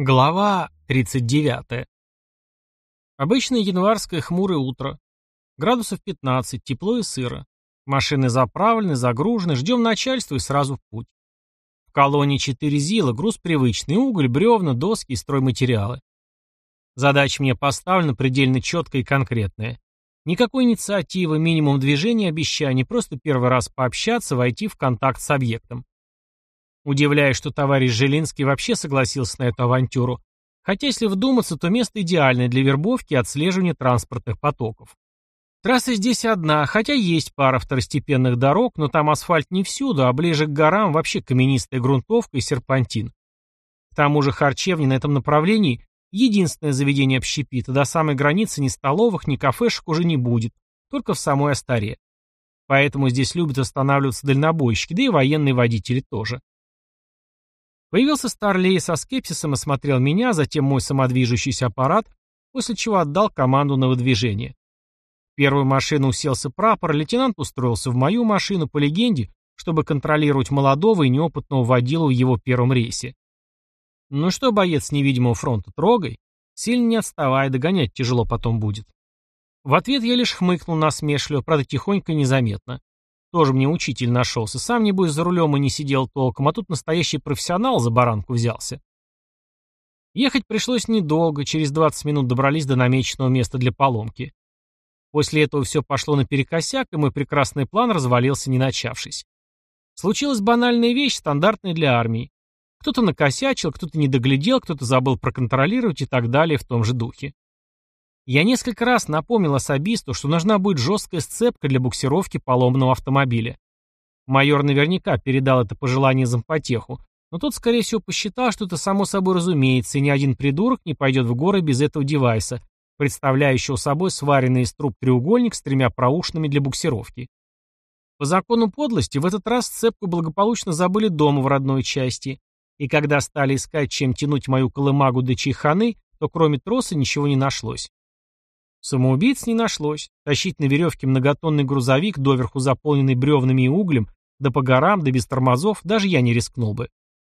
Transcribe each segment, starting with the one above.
Глава 39. Обычное январское хмурое утро. Градусов 15, тепло и сыро. Машины заправлены, загружены, ждем начальства и сразу в путь. В колонии 4 ЗИЛа, груз привычный, уголь, бревна, доски и стройматериалы. Задача мне поставлена предельно четкая и конкретная. Никакой инициативы, минимум движения, обещаний, просто первый раз пообщаться, войти в контакт с объектом. Удивляясь, что товарищ Жилинский вообще согласился на эту авантюру, хотя если вдуматься, то место идеальное для вербовки и отслеживания транспортных потоков. Трасса здесь одна, хотя есть пара второстепенных дорог, но там асфальт не всюду, а ближе к горам вообще каменистая грунтовка и серпантин. К тому же харчевни на этом направлении – единственное заведение общепита, до самой границы ни столовых, ни кафешек уже не будет, только в самой Астаре. Поэтому здесь любят останавливаться дальнобойщики, да и военные водители тоже. Появился Старлей со скепсисом осмотрел меня, затем мой самодвижущийся аппарат, после чего отдал команду на выдвижение. В первую машину уселся прапор, лейтенант устроился в мою машину, по легенде, чтобы контролировать молодого и неопытного водилу в его первом рейсе. Ну что, боец невидимого фронта, трогай. Сильно не отставай, догонять тяжело потом будет. В ответ я лишь хмыкнул насмешливо, правда тихонько и незаметно. Тоже мне учитель нашелся. Сам, небось, за рулем и не сидел толком, а тут настоящий профессионал за баранку взялся. Ехать пришлось недолго, через 20 минут добрались до намеченного места для поломки. После этого все пошло наперекосяк, и мой прекрасный план развалился, не начавшись. Случилась банальная вещь, стандартная для армии. Кто-то накосячил, кто-то не доглядел, кто-то забыл проконтролировать и так далее в том же духе. Я несколько раз напомнил особисту, что нужна будет жесткая сцепка для буксировки поломанного автомобиля. Майор наверняка передал это пожелание зампотеху, но тот, скорее всего, посчитал, что это само собой разумеется, и ни один придурок не пойдет в горы без этого девайса, представляющего собой сваренный из труб треугольник с тремя проушинами для буксировки. По закону подлости, в этот раз сцепку благополучно забыли дома в родной части, и когда стали искать, чем тянуть мою колымагу до чайханы, то кроме троса ничего не нашлось. Самоубийц не нашлось. Тащить на веревке многотонный грузовик, доверху заполненный бревнами и углем, да по горам, да без тормозов, даже я не рискнул бы.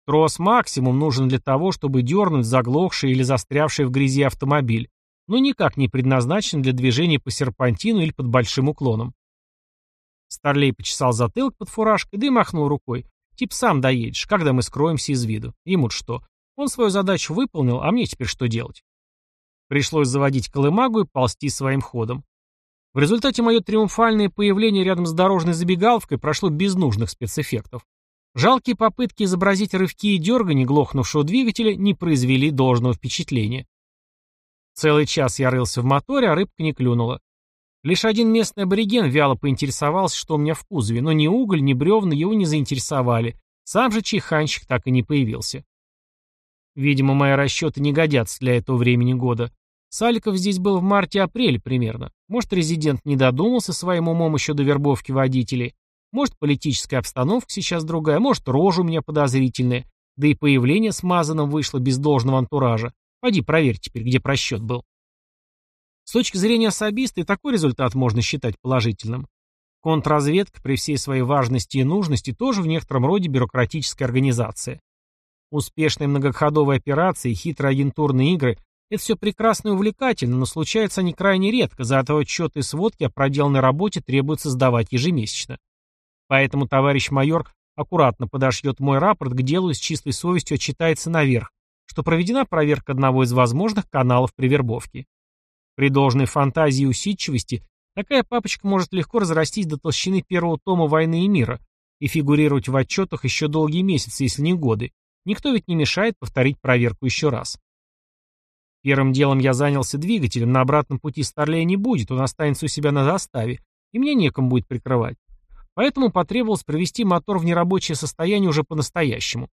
Трос максимум нужен для того, чтобы дернуть заглохший или застрявший в грязи автомобиль, но никак не предназначен для движения по серпантину или под большим уклоном. Старлей почесал затылок под фуражкой, да и махнул рукой. Тип сам доедешь, когда мы скроемся из виду. Ему-то что? Он свою задачу выполнил, а мне теперь что делать? Пришлось заводить колымагу и ползти своим ходом. В результате мое триумфальное появление рядом с дорожной забегаловкой прошло без нужных спецэффектов. Жалкие попытки изобразить рывки и дергания глохнувшего двигателя не произвели должного впечатления. Целый час я рылся в моторе, а рыбка не клюнула. Лишь один местный абориген вяло поинтересовался, что у меня в кузове, но ни уголь, ни бревна его не заинтересовали. Сам же чайханщик так и не появился. Видимо, мои расчеты не годятся для этого времени года. Саликов здесь был в марте-апреле примерно. Может, резидент не додумался своим умом еще до вербовки водителей. Может, политическая обстановка сейчас другая. Может, рожа у меня подозрительная. Да и появление смазанным вышло без должного антуража. Пойди проверь теперь, где просчет был. С точки зрения особиста и такой результат можно считать положительным. Контрразведка при всей своей важности и нужности тоже в некотором роде бюрократическая организация. Успешные многоходовые операции хитрые агентурные игры это все прекрасно и увлекательно, но случаются они крайне редко, зато отчеты и сводки о проделанной работе требуется сдавать ежемесячно. Поэтому товарищ майор аккуратно подошьет мой рапорт к делу и с чистой совестью отчитается наверх, что проведена проверка одного из возможных каналов при вербовке. При должной фантазии и усидчивости такая папочка может легко разрастись до толщины первого тома «Войны и мира» и фигурировать в отчетах еще долгие месяцы, если не годы. Никто ведь не мешает повторить проверку еще раз. Первым делом я занялся двигателем, на обратном пути Старлея не будет, он останется у себя на заставе, и мне некому будет прикрывать. Поэтому потребовалось привести мотор в нерабочее состояние уже по-настоящему.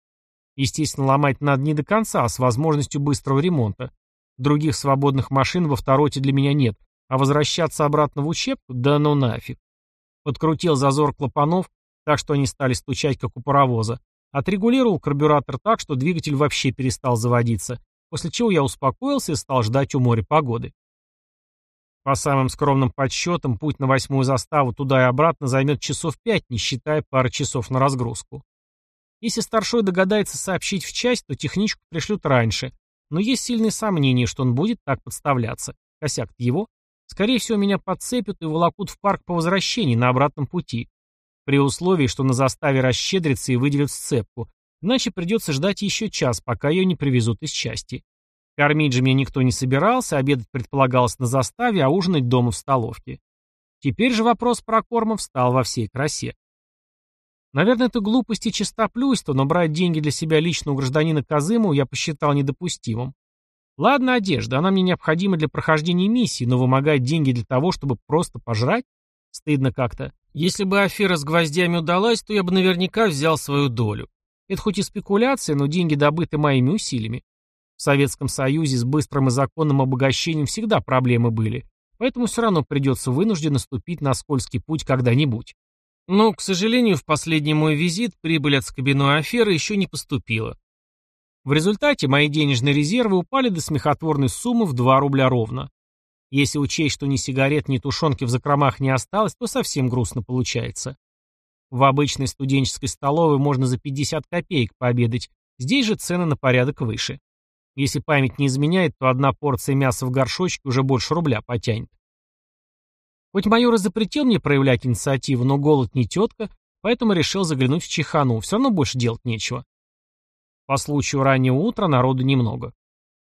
Естественно, ломать надо не до конца, а с возможностью быстрого ремонта. Других свободных машин во второте для меня нет, а возвращаться обратно в учебку? Да ну нафиг. Подкрутил зазор клапанов, так что они стали стучать, как у паровоза. Отрегулировал карбюратор так, что двигатель вообще перестал заводиться после чего я успокоился и стал ждать у моря погоды. По самым скромным подсчетам, путь на восьмую заставу туда и обратно займет часов пять, не считая пары часов на разгрузку. Если старшой догадается сообщить в часть, то техничку пришлют раньше, но есть сильные сомнения, что он будет так подставляться. косяк его. Скорее всего, меня подцепят и волокут в парк по возвращении на обратном пути. При условии, что на заставе расщедрится и выделят сцепку. Иначе придется ждать еще час, пока ее не привезут из части. Кормить же меня никто не собирался, обедать предполагалось на заставе, а ужинать дома в столовке. Теперь же вопрос про корма встал во всей красе. Наверное, это глупость и чистоплюйство, но брать деньги для себя лично у гражданина Казымова я посчитал недопустимым. Ладно, одежда, она мне необходима для прохождения миссии, но вымогать деньги для того, чтобы просто пожрать? Стыдно как-то. Если бы афера с гвоздями удалась, то я бы наверняка взял свою долю. Это хоть и спекуляция, но деньги добыты моими усилиями. В Советском Союзе с быстрым и законным обогащением всегда проблемы были, поэтому все равно придется вынужденно ступить на скользкий путь когда-нибудь. Но, к сожалению, в последний мой визит прибыль от скобяной аферы еще не поступила. В результате мои денежные резервы упали до смехотворной суммы в 2 рубля ровно. Если учесть, что ни сигарет, ни тушенки в закромах не осталось, то совсем грустно получается. В обычной студенческой столовой можно за 50 копеек пообедать, здесь же цены на порядок выше. Если память не изменяет, то одна порция мяса в горшочке уже больше рубля потянет. Хоть майор и запретил мне проявлять инициативу, но голод не тетка, поэтому решил заглянуть в чехану, все равно больше делать нечего. По случаю раннего утра народу немного.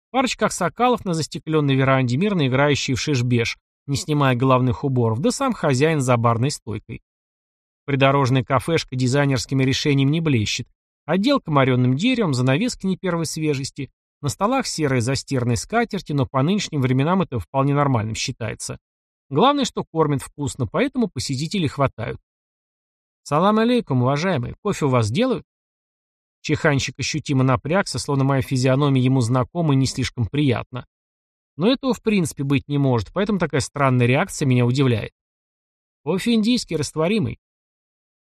Парочка аксакалов на застекленной веранде, мирно играющие в шиш-беш, не снимая головных уборов, да сам хозяин за барной стойкой. Придорожная кафешка дизайнерскими решениями не блещет. Отделка моренным деревом, занавески не первой свежести. На столах серые застиранные скатерти, но по нынешним временам это вполне нормальным считается. Главное, что кормят вкусно, поэтому посетителей хватают. «Салам алейкум, уважаемый. Кофе у вас делают?» Чеханщик ощутимо напрягся, словно моя физиономия ему знакома и не слишком приятна. Но этого в принципе быть не может, поэтому такая странная реакция меня удивляет. Кофе индийский, растворимый.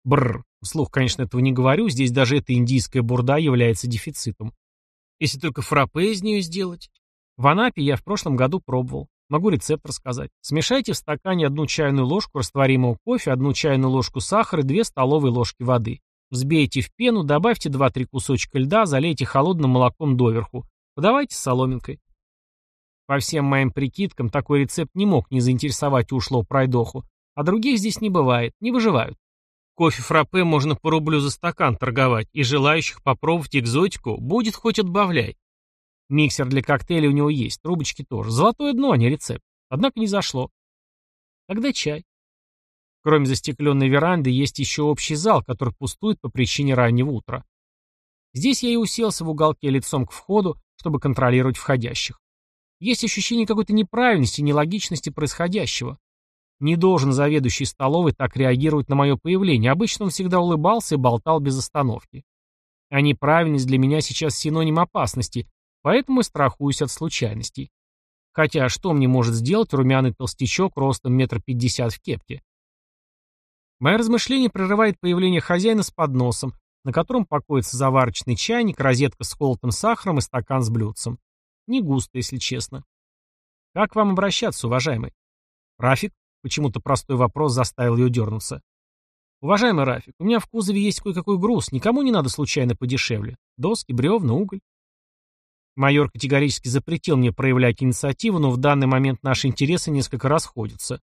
Бррр, вслух, конечно, этого не говорю, здесь даже эта индийская бурда является дефицитом. Если только фраппе из нее сделать. В Анапе я в прошлом году пробовал. Могу рецепт рассказать. Смешайте в стакане одну чайную ложку растворимого кофе, одну чайную ложку сахара и две столовые ложки воды. Взбейте в пену, добавьте 2-3 кусочка льда, залейте холодным молоком доверху. Подавайте с соломинкой. По всем моим прикидкам, такой рецепт не мог не заинтересовать ушло пройдоху, а других здесь не бывает, не выживают. Кофе фраппе можно по рублю за стакан торговать, и желающих попробовать экзотику будет хоть отбавляй. Миксер для коктейля у него есть, трубочки тоже. Золотое дно, а не рецепт. Однако не зашло. Тогда чай. Кроме застекленной веранды, есть еще общий зал, который пустует по причине раннего утра. Здесь я и уселся в уголке лицом к входу, чтобы контролировать входящих. Есть ощущение какой-то неправильности, нелогичности происходящего. Не должен заведующий столовой так реагировать на мое появление. Обычно он всегда улыбался и болтал без остановки. А неправильность для меня сейчас синоним опасности, Поэтому и страхуюсь от случайностей. Хотя что мне может сделать румяный толстячок ростом метр пятьдесят в кепке? Мое размышление прерывает появление хозяина с подносом, на котором покоится заварочный чайник, розетка с холодным сахаром и стакан с блюдцем. Не густо, если честно. Как вам обращаться, уважаемый? Рафик? Почему-то простой вопрос заставил ее дернуться. Уважаемый Рафик, у меня в кузове есть кое-какой груз, никому не надо случайно подешевле. Доски, бревна, уголь. Майор категорически запретил мне проявлять инициативу, но в данный момент наши интересы несколько расходятся.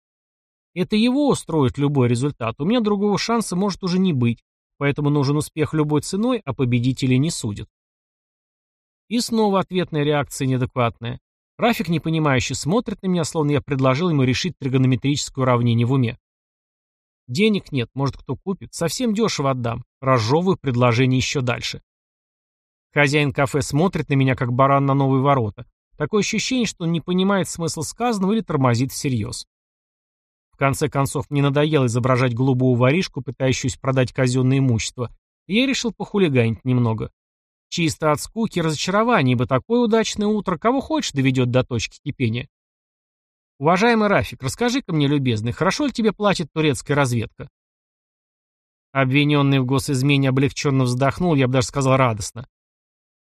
Это его устроит любой результат, у меня другого шанса может уже не быть, поэтому нужен успех любой ценой, а победителей не судят. И снова ответная реакция неадекватная. Рафик непонимающе смотрит на меня, словно я предложил ему решить тригонометрическое уравнение в уме. Денег нет, может кто купит, совсем дешево отдам, разжевываю предложение еще дальше. Хозяин кафе смотрит на меня, как баран на новые ворота. Такое ощущение, что он не понимает смысл сказанного или тормозит всерьез. В конце концов, мне надоело изображать голубую воришку, пытающуюся продать казенное имущество, и я решил похулиганить немного. Чисто от скуки и разочарования, ибо такое удачное утро кого хочешь доведет до точки кипения. Уважаемый Рафик, расскажи-ка мне, любезный, хорошо ли тебе платит турецкая разведка? Обвиненный в госизмене облегченно вздохнул, я бы даже сказал радостно.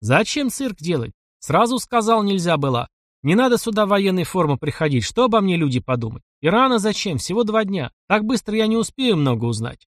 Зачем цирк делать? Сразу сказал, нельзя было. Не надо сюда в военной форме приходить, что обо мне люди подумают. И рано зачем? Всего два дня. Так быстро я не успею много узнать.